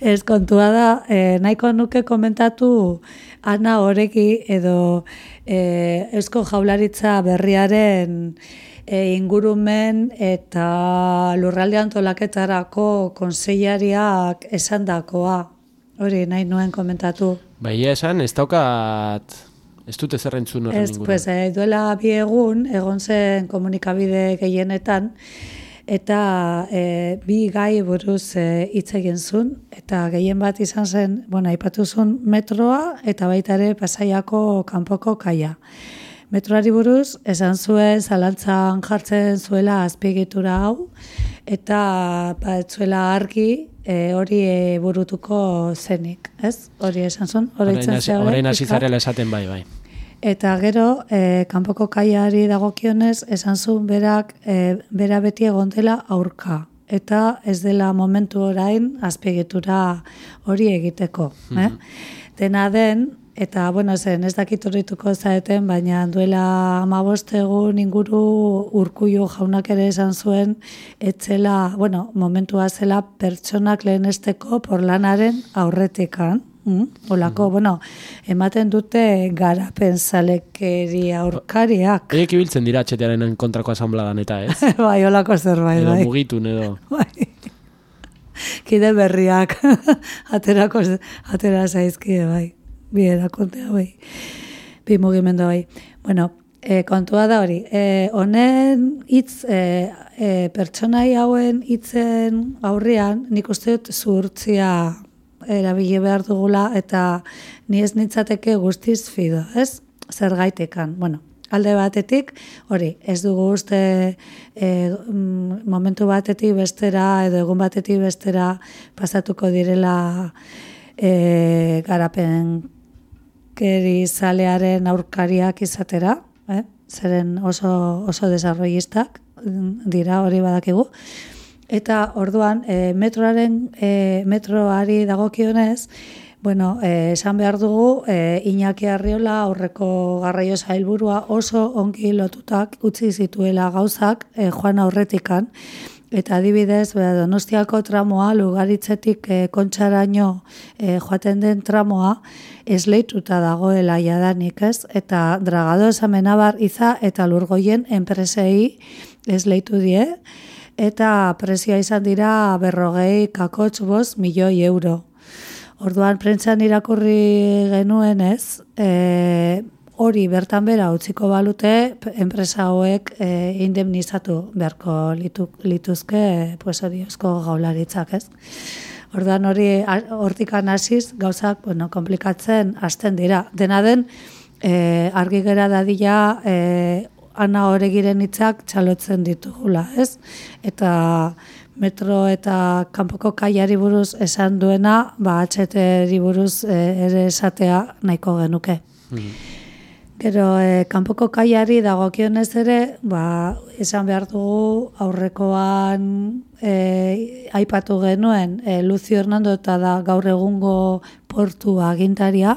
Ez kontua da, e, nahiko nuke komentatu ana horeki edo e, eusko jaularitza berriaren e, ingurumen eta lurralde antolaketarako konseilariak esandakoa. Hori nahi nuen komentatu. Bai, esan, ez daukat, ez dute zerrentzun horren Ez, pues, eh, duela bi egun, egon zen komunikabide gehienetan, eta eh, bi gai buruz eh, hitz egin zuen, eta gehien bat izan zen, bueno, aipatu zuen metroa, eta baita ere pasaiako kanpoko kaia. Metroari buruz, esan zuen zalantzan jartzen zuela azpiegitura hau, eta ba, zuela argi e, hori e, burutuko zenik, ez? Hori esan zuen, hori itzen Horrein hasi zarela esaten bai, bai. Eta gero, e, kanpoko kaiari dagokionez, esan zuen berak, e, bera beti egon dela aurka. Eta ez dela momentu orain azpiegitura hori egiteko. eh? Dena den, eta bueno, zen ez dakit horrituko zaeten, baina duela amabost egun inguru urkullu jaunak ere esan zuen, etzela, bueno, momentua zela pertsonak lehenesteko porlanaren aurretikan. Mm? Olako, bueno, ematen dute garapen zalekeri aurkariak. Eiek ibiltzen dira txetearen kontrako asambladan eta ez? bai, olako zerbait, Edo bai. mugitun edo. bai. Kide berriak aterako atera zaizkide bai. Bi erakontea bai. Bi mugimendu bai. Bueno, e, kontua da hori. E, honen hitz e, e, pertsonai hauen hitzen aurrean nik uste dut zuhurtzia erabili behar dugula eta ni ez nitzateke guztiz fido, ez? Zer gaitekan. Bueno, alde batetik, hori, ez dugu uste e, mm, momentu batetik bestera edo egun batetik bestera pasatuko direla e, garapen keri zalearen aurkariak izatera, eh? zeren oso, oso desarrollistak dira hori badakigu. Eta orduan, e, metroaren, e, metroari dagokionez, bueno, e, esan behar dugu, e, Iñaki Arriola aurreko garraio zailburua oso ongi lotutak utzi zituela gauzak e, joan aurretikan, Eta adibidez, bera, donostiako tramoa, lugaritzetik e, kontxaraino e, joaten den tramoa, esleituta dagoela jadanik ez, eta dragado esamenabar iza eta lurgoien enpresei esleitu die, eta prezioa izan dira berrogei kakotx boz milioi euro. Orduan, prentzan irakurri genuen ez, e, hori bertan bera utziko balute enpresa hauek e, indemnizatu beharko litu, lituzke pues hori eusko gaularitzak, ez? Orduan hori hortikan hasiz gauzak bueno, komplikatzen hasten dira. Dena den e, argi gera dadila e, ana horegiren hitzak txalotzen ditugula, ez? Eta metro eta kanpoko kaiari buruz esan duena, ba atxeteri buruz e, ere esatea nahiko genuke. Gero, e, kanpoko kaiari dagokionez ere, ba, esan behar dugu aurrekoan e, aipatu genuen e, Lucio Hernando eta da gaur egungo portu agintaria,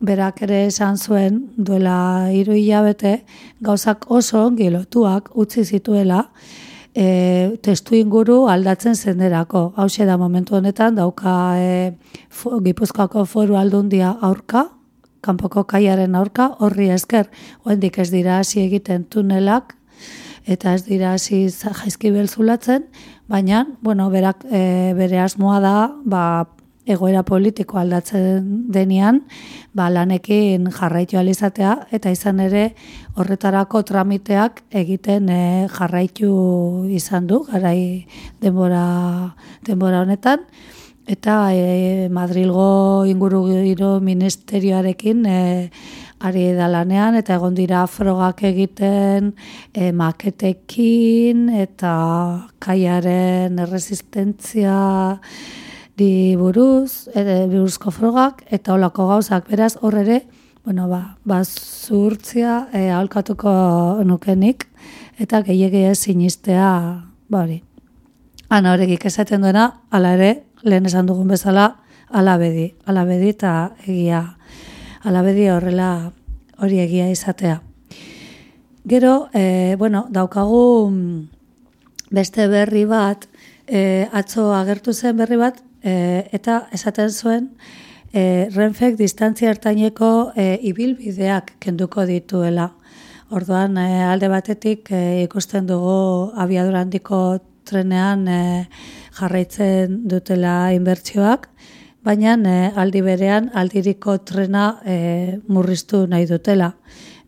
berak ere esan zuen duela hiru hilabete gauzak oso ongi lotuak utzi zituela e, testu inguru aldatzen zenderako. Hau da momentu honetan dauka e, fo, Gipuzkoako foru aldundia aurka, kanpoko kaiaren aurka, horri esker, oendik ez dira hasi egiten tunelak, eta ez dira hasi jaizki belzulatzen, baina, bueno, berak, e, bere asmoa da, ba, egoera politiko aldatzen denean, ba, lanekin jarraitu alizatea, eta izan ere horretarako tramiteak egiten e, jarraitu izan du, garai denbora, denbora honetan, eta e, Madrilgo inguru giro ministerioarekin e, ari da lanean eta egon dira frogak egiten e, maketekin eta kaiaren erresistentzia di buruz, ere, buruzko frogak eta olako gauzak beraz hor ere bueno, ba, ba zurtzia e, aholkatuko nukenik eta gehiagia sinistea ba hori. Ana horrekik esaten duena, ala ere, lehen esan dugun bezala, alabedi, alabedi eta egia, alabedi horrela hori egia izatea. Gero, e, bueno, daukagu beste berri bat, e, atzo agertu zen berri bat, E, eta esaten zuen, e, Renfek distantzia ertaineko e, ibilbideak kenduko dituela. Orduan, e, alde batetik e, ikusten dugu abiadura handiko trenean e, jarraitzen dutela inbertsioak, baina e, aldi berean aldiriko trena e, murriztu nahi dutela.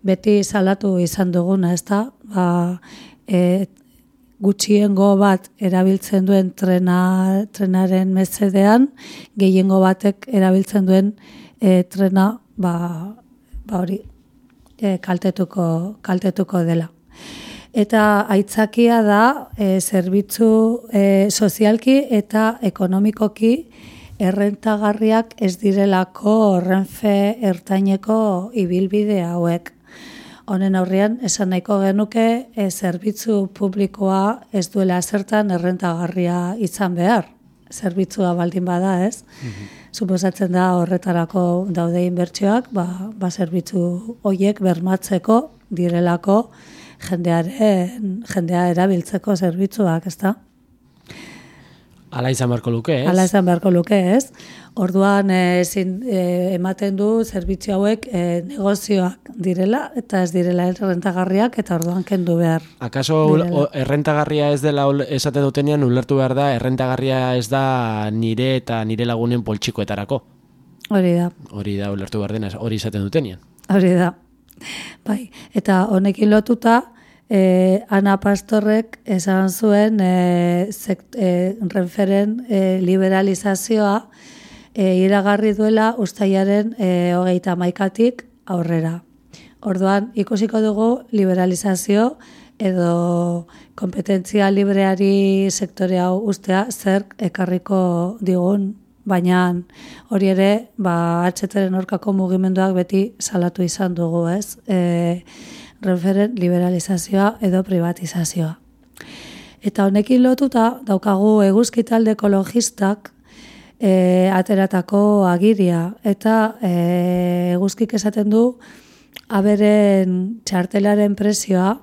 Beti salatu izan duguna, ez da? Ba, e, gutxiengo bat erabiltzen duen trena, trenaren mezedean, gehiengo batek erabiltzen duen e, trena ba, ba hori e, kaltetuko, kaltetuko dela. Eta aitzakia da e, zerbitzu e, sozialki eta ekonomikoki errentagarriak ez direlako renfe ertaineko ibilbide hauek. Honen aurrean, esan nahiko genuke, e, zerbitzu publikoa ez duela zertan errentagarria izan behar. Zerbitzua baldin bada, ez? Mm Suposatzen da horretarako daude inbertsioak, ba, ba zerbitzu hoiek bermatzeko direlako jendearen, jendea erabiltzeko zerbitzuak, ez da? Ala izan beharko luke, ez? Ala izan beharko luke, ez? Orduan e, zin, e, ematen du zerbitzu hauek e, negozioak direla eta ez direla errentagarriak eta orduan kendu behar. Akaso errentagarria ez dela esate dutenean ulertu behar da errentagarria ez da nire eta nire lagunen poltsikoetarako. Hori da. Hori da ulertu behar dena, hori esaten dutenean. Hori da. Bai, eta honekin lotuta, e, Ana Pastorrek esan zuen e, sekt, e, renferen e, liberalizazioa e, iragarri duela ustaiaren e, hogeita maikatik aurrera. Orduan, ikusiko dugu liberalizazio edo kompetentzia libreari sektore hau ustea zer ekarriko digun, baina hori ere, ba, atxeteren orkako mugimenduak beti salatu izan dugu, ez? E, referen liberalizazioa edo privatizazioa. Eta honekin lotuta daukagu eguzki talde ekologistak e, ateratako agiria eta e, eguzkik esaten du aberen txartelaren presioa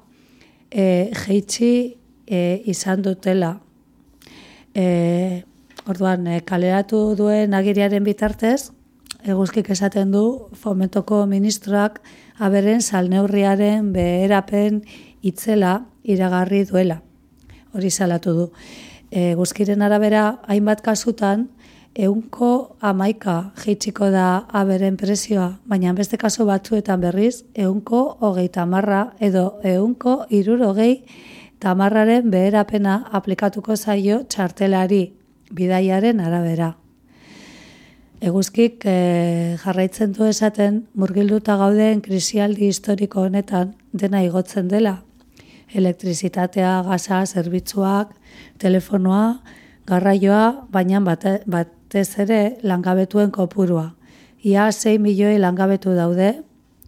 e, jeitsi e, izan dutela. E, orduan, kaleratu duen agiriaren bitartez, eguzkik esaten du fomentoko ministroak aberen salneurriaren beherapen itzela iragarri duela. Hori salatu du. E, arabera, hainbat kasutan, eunko amaika jeitsiko da aberen presioa, baina beste kaso batzuetan berriz, eunko hogei tamarra edo eunko irur hogei tamarraren beherapena aplikatuko zaio txartelari bidaiaren arabera. Eguzkik e, jarraitzen du esaten murgilduta gauden krisialdi historiko honetan dena igotzen dela. Elektrizitatea, gaza, zerbitzuak, telefonoa, garraioa, baina bate, batez ere langabetuen kopurua. Ia 6 milioi langabetu daude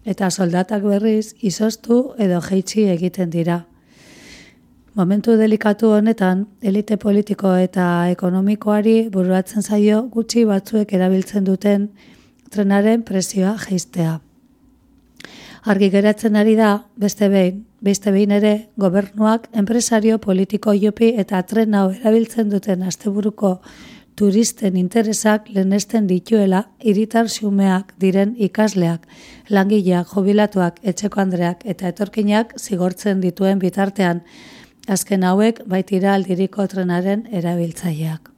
eta soldatak berriz izostu edo jeitsi egiten dira. Momentu delikatu honetan, elite politiko eta ekonomikoari buruatzen zaio gutxi batzuek erabiltzen duten trenaren presioa geistea. Argi geratzen ari da, beste behin, beste behin ere, gobernuak, enpresario, politiko, jopi eta tren hau erabiltzen duten asteburuko turisten interesak lehenesten dituela iritar xumeak diren ikasleak, langileak, jubilatuak, etxeko andreak eta etorkinak zigortzen dituen bitartean, azken hauek baitira aldiriko trenaren erabiltzaileak.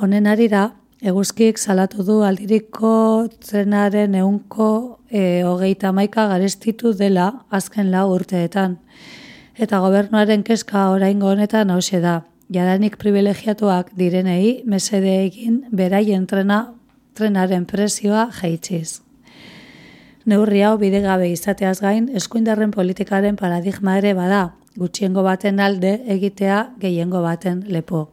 Honen arira, eguzkik salatu du aldiriko trenaren eunko e, hogeita maika garestitu dela azken lau urteetan. Eta gobernuaren keska oraingo honetan hause da, jadanik privilegiatuak direnei mesede egin beraien trena, trenaren presioa jaitziz. Neurri hau bidegabe izateaz gain, eskuindarren politikaren paradigma ere bada, gutxiengo baten alde egitea gehiengo baten lepo.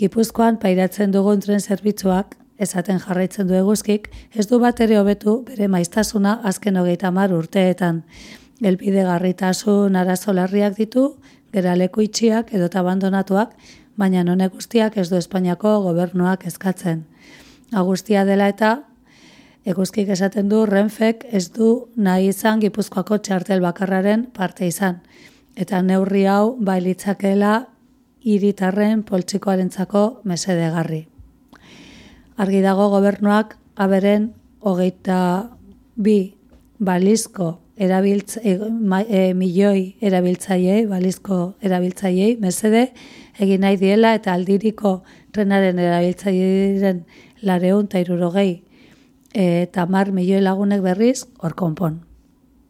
Gipuzkoan pairatzen dugun tren zerbitzuak, esaten jarraitzen du eguzkik, ez du bat hobetu bere maiztasuna azken hogeita mar urteetan. Elbide garritasun arazolarriak ditu, geraleku itxiak edo abandonatuak, baina honek guztiak ez du Espainiako gobernuak eskatzen. Agustia dela eta, eguzkik esaten du Renfek ez du nahi izan Gipuzkoako txartel bakarraren parte izan eta neurri hau bailitzakela hiritarren poltsikoarentzako mesedegarri. Argi dago gobernuak aberen hogeita bi balizko erabiltz, e, e, milioi erabiltzaiei, balizko erabiltzaiei, mesede, egin nahi diela eta aldiriko trenaren erabiltzaileen lareun eta irurogei e, eta mar milioi lagunek berriz hor konpon.